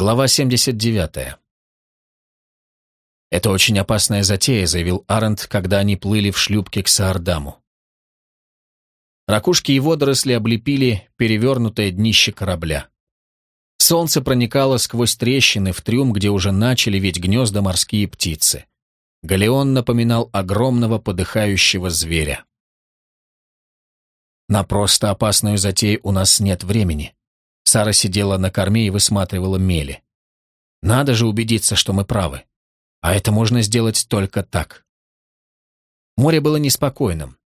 Глава 79. «Это очень опасная затея», — заявил Арент, когда они плыли в шлюпке к Саардаму. Ракушки и водоросли облепили перевернутое днище корабля. Солнце проникало сквозь трещины в трюм, где уже начали ведь гнезда морские птицы. Галеон напоминал огромного подыхающего зверя. На просто опасную затею у нас нет времени. Сара сидела на корме и высматривала мели. Надо же убедиться, что мы правы. А это можно сделать только так. Море было неспокойным.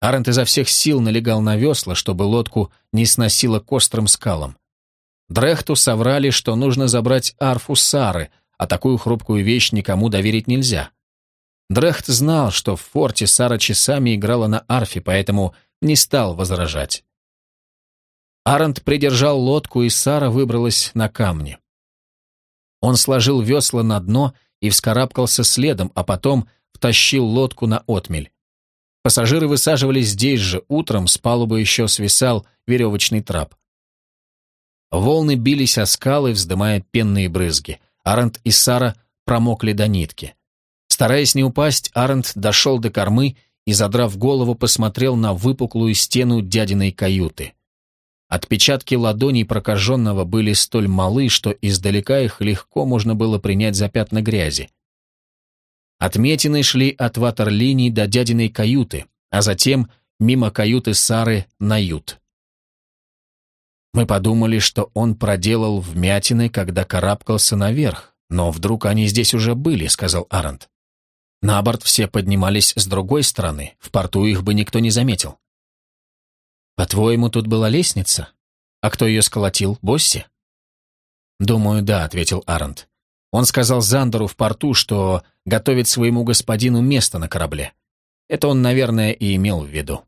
Арент изо всех сил налегал на весла, чтобы лодку не сносило к острым скалам. Дрехту соврали, что нужно забрать арфу Сары, а такую хрупкую вещь никому доверить нельзя. Дрехт знал, что в форте Сара часами играла на арфе, поэтому не стал возражать. Арент придержал лодку, и Сара выбралась на камни. Он сложил весла на дно и вскарабкался следом, а потом втащил лодку на отмель. Пассажиры высаживались здесь же, утром с палубы еще свисал веревочный трап. Волны бились о скалы, вздымая пенные брызги. Арент и Сара промокли до нитки. Стараясь не упасть, Арент дошел до кормы и, задрав голову, посмотрел на выпуклую стену дядиной каюты. Отпечатки ладоней прокаженного были столь малы, что издалека их легко можно было принять за пятна грязи. Отметины шли от ватерлинии до дядиной каюты, а затем мимо каюты Сары на ют. Мы подумали, что он проделал вмятины, когда карабкался наверх, но вдруг они здесь уже были, сказал Арент. На борт все поднимались с другой стороны, в порту их бы никто не заметил. «По-твоему, тут была лестница? А кто ее сколотил, Босси?» «Думаю, да», — ответил Арент. Он сказал Зандеру в порту, что готовит своему господину место на корабле. Это он, наверное, и имел в виду.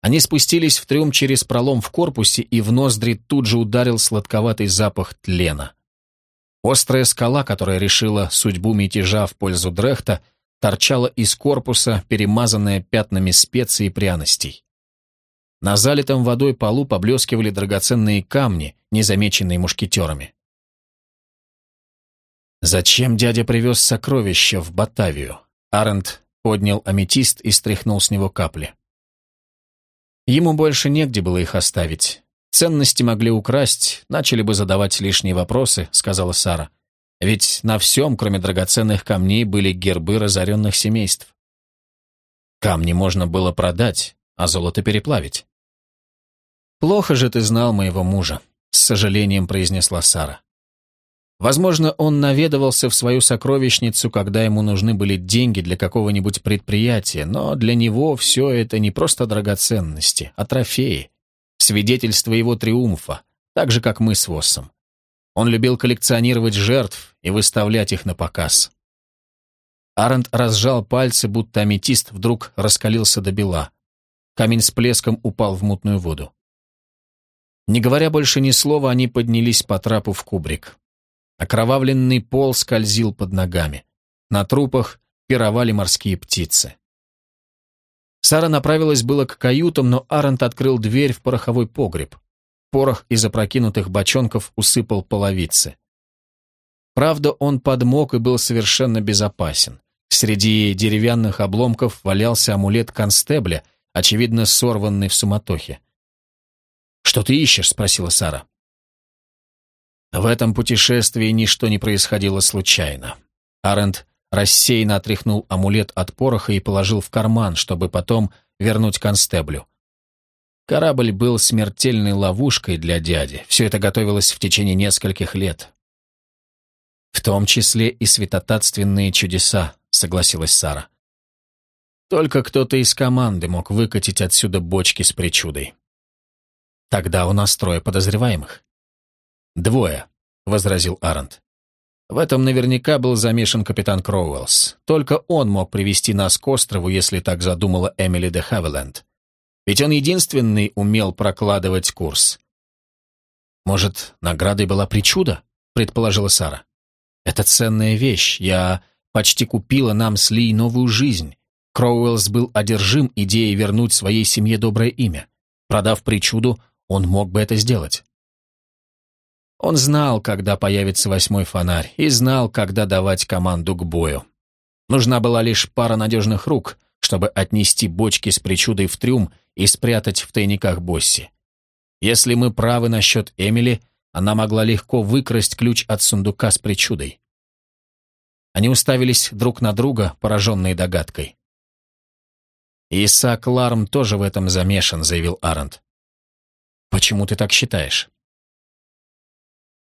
Они спустились в трюм через пролом в корпусе, и в ноздри тут же ударил сладковатый запах тлена. Острая скала, которая решила судьбу мятежа в пользу Дрехта, торчала из корпуса, перемазанная пятнами специй и пряностей. На залитом водой полу поблескивали драгоценные камни, незамеченные мушкетерами. «Зачем дядя привез сокровища в Батавию?» Арент поднял аметист и стряхнул с него капли. Ему больше негде было их оставить. Ценности могли украсть, начали бы задавать лишние вопросы, сказала Сара. Ведь на всем, кроме драгоценных камней, были гербы разоренных семейств. Камни можно было продать, а золото переплавить. «Плохо же ты знал моего мужа», — с сожалением произнесла Сара. Возможно, он наведывался в свою сокровищницу, когда ему нужны были деньги для какого-нибудь предприятия, но для него все это не просто драгоценности, а трофеи, свидетельство его триумфа, так же, как мы с Воссом. Он любил коллекционировать жертв и выставлять их на показ. Арент разжал пальцы, будто аметист вдруг раскалился до бела. Камень с плеском упал в мутную воду. Не говоря больше ни слова, они поднялись по трапу в кубрик. Окровавленный пол скользил под ногами. На трупах пировали морские птицы. Сара направилась было к каютам, но Арент открыл дверь в пороховой погреб. Порох из опрокинутых бочонков усыпал половицы. Правда, он подмок и был совершенно безопасен. Среди деревянных обломков валялся амулет констебля, очевидно, сорванный в суматохе. «Что ты ищешь?» — спросила Сара. В этом путешествии ничто не происходило случайно. Арент рассеянно отряхнул амулет от пороха и положил в карман, чтобы потом вернуть констеблю. Корабль был смертельной ловушкой для дяди. Все это готовилось в течение нескольких лет. В том числе и святотатственные чудеса, согласилась Сара. Только кто-то из команды мог выкатить отсюда бочки с причудой. Тогда у нас трое подозреваемых. Двое, возразил Арент. В этом наверняка был замешан капитан Кроуэллс. Только он мог привести нас к острову, если так задумала Эмили де Хавиленд. Ведь он единственный умел прокладывать курс. «Может, наградой была причуда?» — предположила Сара. «Это ценная вещь. Я почти купила нам с Ли новую жизнь. Кроуэллс был одержим идеей вернуть своей семье доброе имя. Продав причуду, он мог бы это сделать. Он знал, когда появится восьмой фонарь, и знал, когда давать команду к бою. Нужна была лишь пара надежных рук, чтобы отнести бочки с причудой в трюм и спрятать в тайниках Босси. Если мы правы насчет Эмили, она могла легко выкрасть ключ от сундука с причудой. Они уставились друг на друга, пораженные догадкой. «Исаак Ларм тоже в этом замешан», — заявил Арент. «Почему ты так считаешь?»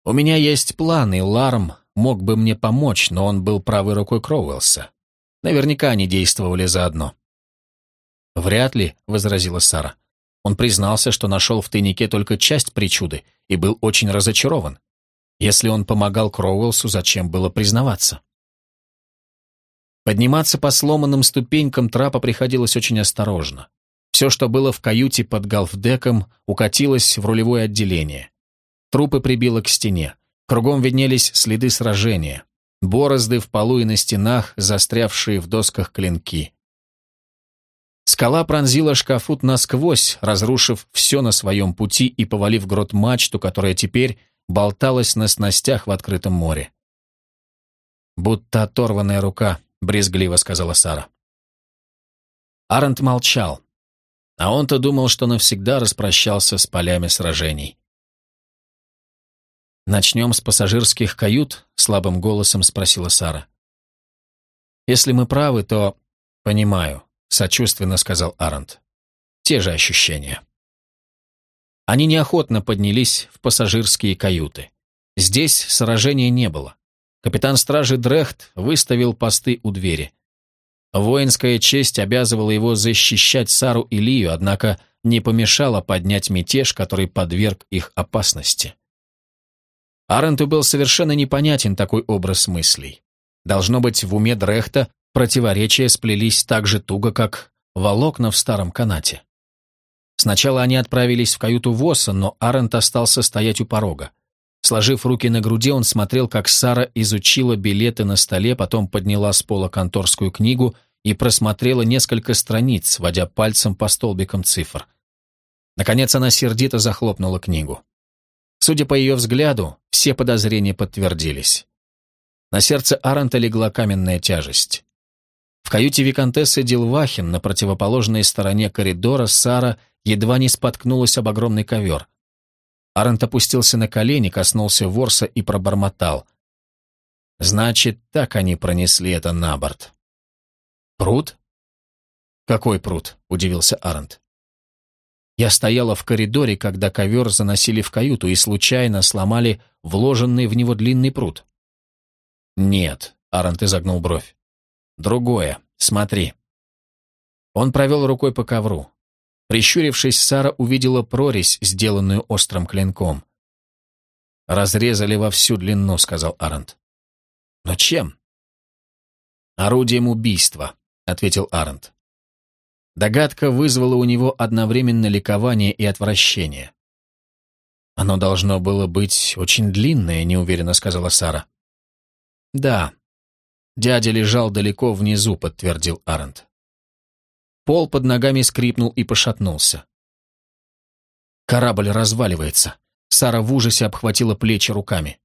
«У меня есть план, и Ларм мог бы мне помочь, но он был правой рукой Кроуэлса. Наверняка они действовали заодно». «Вряд ли», — возразила Сара. Он признался, что нашел в тайнике только часть причуды и был очень разочарован. Если он помогал Кроуэлсу, зачем было признаваться? Подниматься по сломанным ступенькам трапа приходилось очень осторожно. Все, что было в каюте под галфдеком, укатилось в рулевое отделение. Трупы прибило к стене. Кругом виднелись следы сражения. Борозды в полу и на стенах, застрявшие в досках клинки. Скала пронзила шкафут насквозь, разрушив все на своем пути и повалив грот мачту, которая теперь болталась на снастях в открытом море. Будто оторванная рука, — брезгливо сказала Сара. Арент молчал, а он-то думал, что навсегда распрощался с полями сражений. «Начнем с пассажирских кают?» — слабым голосом спросила Сара. «Если мы правы, то...» «Понимаю», — сочувственно сказал Арент. «Те же ощущения». Они неохотно поднялись в пассажирские каюты. Здесь сражения не было. Капитан стражи Дрехт выставил посты у двери. Воинская честь обязывала его защищать Сару и Лию, однако не помешала поднять мятеж, который подверг их опасности. Аренту был совершенно непонятен такой образ мыслей. Должно быть, в уме Дрехта противоречия сплелись так же туго, как волокна в старом канате. Сначала они отправились в каюту Восса, но Арент остался стоять у порога. Сложив руки на груди, он смотрел, как Сара изучила билеты на столе, потом подняла с пола конторскую книгу и просмотрела несколько страниц, водя пальцем по столбикам цифр. Наконец она сердито захлопнула книгу. Судя по ее взгляду, все подозрения подтвердились. На сердце Аранта легла каменная тяжесть. В каюте виконтессы Дилвахин на противоположной стороне коридора Сара едва не споткнулась об огромный ковер. Арент опустился на колени, коснулся ворса и пробормотал. «Значит, так они пронесли это на борт». «Пруд?» «Какой пруд?» — удивился Арент. Я стояла в коридоре, когда ковер заносили в каюту и случайно сломали вложенный в него длинный пруд. «Нет», — Арент изогнул бровь. «Другое. Смотри». Он провел рукой по ковру. Прищурившись, Сара увидела прорезь, сделанную острым клинком. «Разрезали во всю длину», — сказал Арент. «Но чем?» «Орудием убийства», — ответил Арент. Догадка вызвала у него одновременно ликование и отвращение. «Оно должно было быть очень длинное», — неуверенно сказала Сара. «Да. Дядя лежал далеко внизу», — подтвердил Арент. Пол под ногами скрипнул и пошатнулся. Корабль разваливается. Сара в ужасе обхватила плечи руками.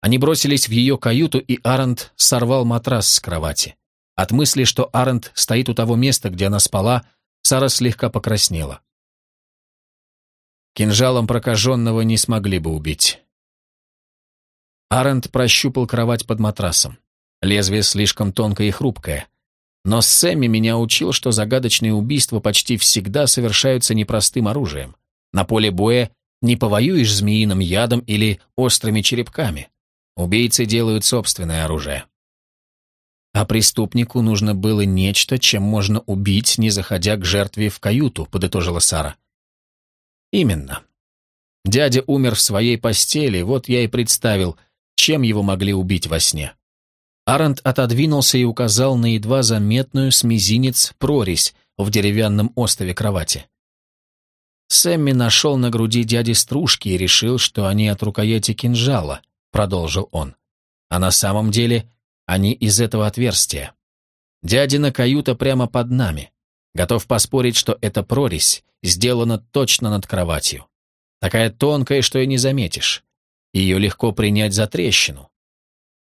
Они бросились в ее каюту, и Арент сорвал матрас с кровати. От мысли, что Арент стоит у того места, где она спала, Сара слегка покраснела. Кинжалом прокаженного не смогли бы убить. Арент прощупал кровать под матрасом. Лезвие слишком тонкое и хрупкое. Но Сэмми меня учил, что загадочные убийства почти всегда совершаются непростым оружием. На поле боя не повоюешь змеиным ядом или острыми черепками. Убийцы делают собственное оружие. А преступнику нужно было нечто, чем можно убить, не заходя к жертве в каюту, подытожила Сара. Именно. Дядя умер в своей постели, вот я и представил, чем его могли убить во сне. Арент отодвинулся и указал на едва заметную с мизинец прорезь в деревянном остове кровати. Сэмми нашел на груди дяди стружки и решил, что они от рукояти кинжала, продолжил он. А на самом деле они из этого отверстия. Дядина каюта прямо под нами. Готов поспорить, что эта прорезь сделана точно над кроватью. Такая тонкая, что и не заметишь. ее легко принять за трещину.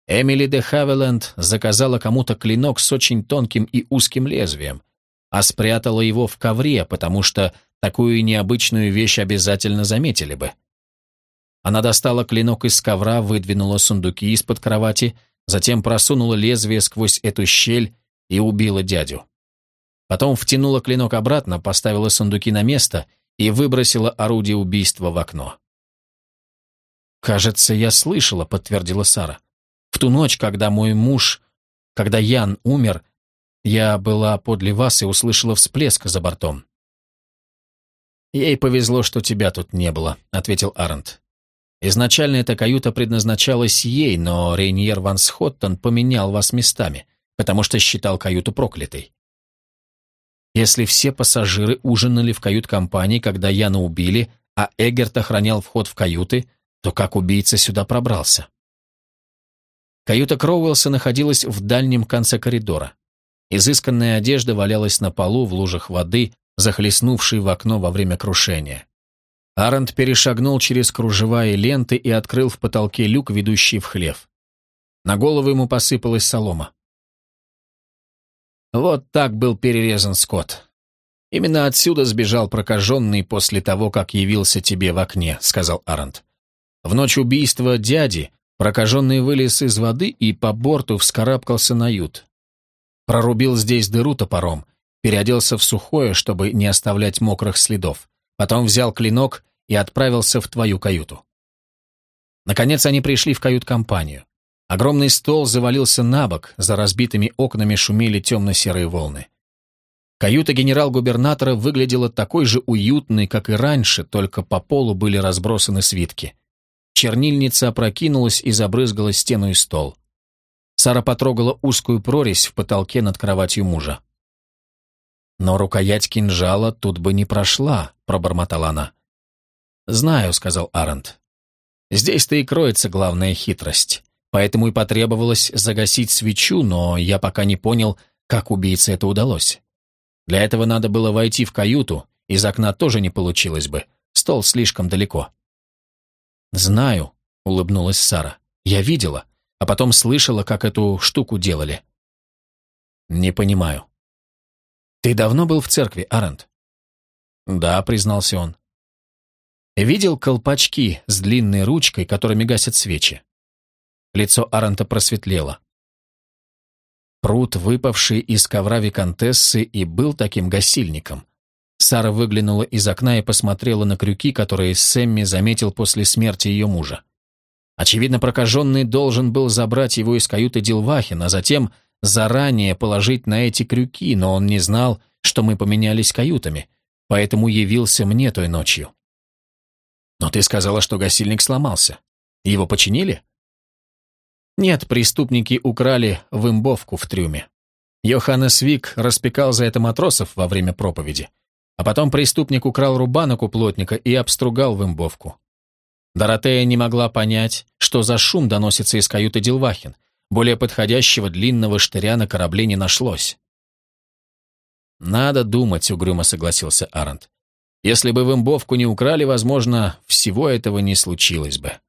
Эмили де Хавиленд заказала кому-то клинок с очень тонким и узким лезвием, а спрятала его в ковре, потому что такую необычную вещь обязательно заметили бы. Она достала клинок из ковра, выдвинула сундуки из-под кровати, затем просунула лезвие сквозь эту щель и убила дядю. Потом втянула клинок обратно, поставила сундуки на место и выбросила орудие убийства в окно. «Кажется, я слышала», — подтвердила Сара. «В ту ночь, когда мой муж, когда Ян умер, я была подле вас и услышала всплеск за бортом». «Ей повезло, что тебя тут не было», — ответил Арнт. Изначально эта каюта предназначалась ей, но Рейньер Ван Схоттон поменял вас местами, потому что считал каюту проклятой. Если все пассажиры ужинали в кают-компании, когда Яна убили, а Эгерт охранял вход в каюты, то как убийца сюда пробрался? Каюта Кроуэлса находилась в дальнем конце коридора. Изысканная одежда валялась на полу в лужах воды, захлестнувшей в окно во время крушения. Арент перешагнул через кружева и ленты и открыл в потолке люк, ведущий в хлев. На голову ему посыпалась солома. Вот так был перерезан скот. Именно отсюда сбежал прокаженный после того, как явился тебе в окне, сказал Арент. В ночь убийства дяди прокаженный вылез из воды и по борту вскарабкался на ют. Прорубил здесь дыру топором, переоделся в сухое, чтобы не оставлять мокрых следов. Потом взял клинок и отправился в твою каюту. Наконец они пришли в кают-компанию. Огромный стол завалился на бок, за разбитыми окнами шумели темно-серые волны. Каюта генерал-губернатора выглядела такой же уютной, как и раньше, только по полу были разбросаны свитки. Чернильница опрокинулась и забрызгала стену и стол. Сара потрогала узкую прорезь в потолке над кроватью мужа. «Но рукоять кинжала тут бы не прошла», — пробормотала она. «Знаю», — сказал Арент. «Здесь-то и кроется главная хитрость. Поэтому и потребовалось загасить свечу, но я пока не понял, как убийце это удалось. Для этого надо было войти в каюту, из окна тоже не получилось бы. Стол слишком далеко». «Знаю», — улыбнулась Сара. «Я видела, а потом слышала, как эту штуку делали». «Не понимаю». «Ты давно был в церкви, Арент?» «Да», — признался он. «Видел колпачки с длинной ручкой, которыми гасят свечи?» Лицо Арента просветлело. Пруд, выпавший из ковра виконтессы, и был таким гасильником. Сара выглянула из окна и посмотрела на крюки, которые Сэмми заметил после смерти ее мужа. Очевидно, прокаженный должен был забрать его из каюты Дилвахин, а затем заранее положить на эти крюки, но он не знал, что мы поменялись каютами, поэтому явился мне той ночью. Но ты сказала, что гасильник сломался. Его починили? Нет, преступники украли вымбовку в трюме. Йоханнес Вик распекал за это матросов во время проповеди. А потом преступник украл рубанок у плотника и обстругал вымбовку. Доротея не могла понять, что за шум доносится из каюты Дилвахин. Более подходящего длинного штыря на корабле не нашлось. «Надо думать», — угрюмо согласился Арент. «Если бы вымбовку не украли, возможно, всего этого не случилось бы».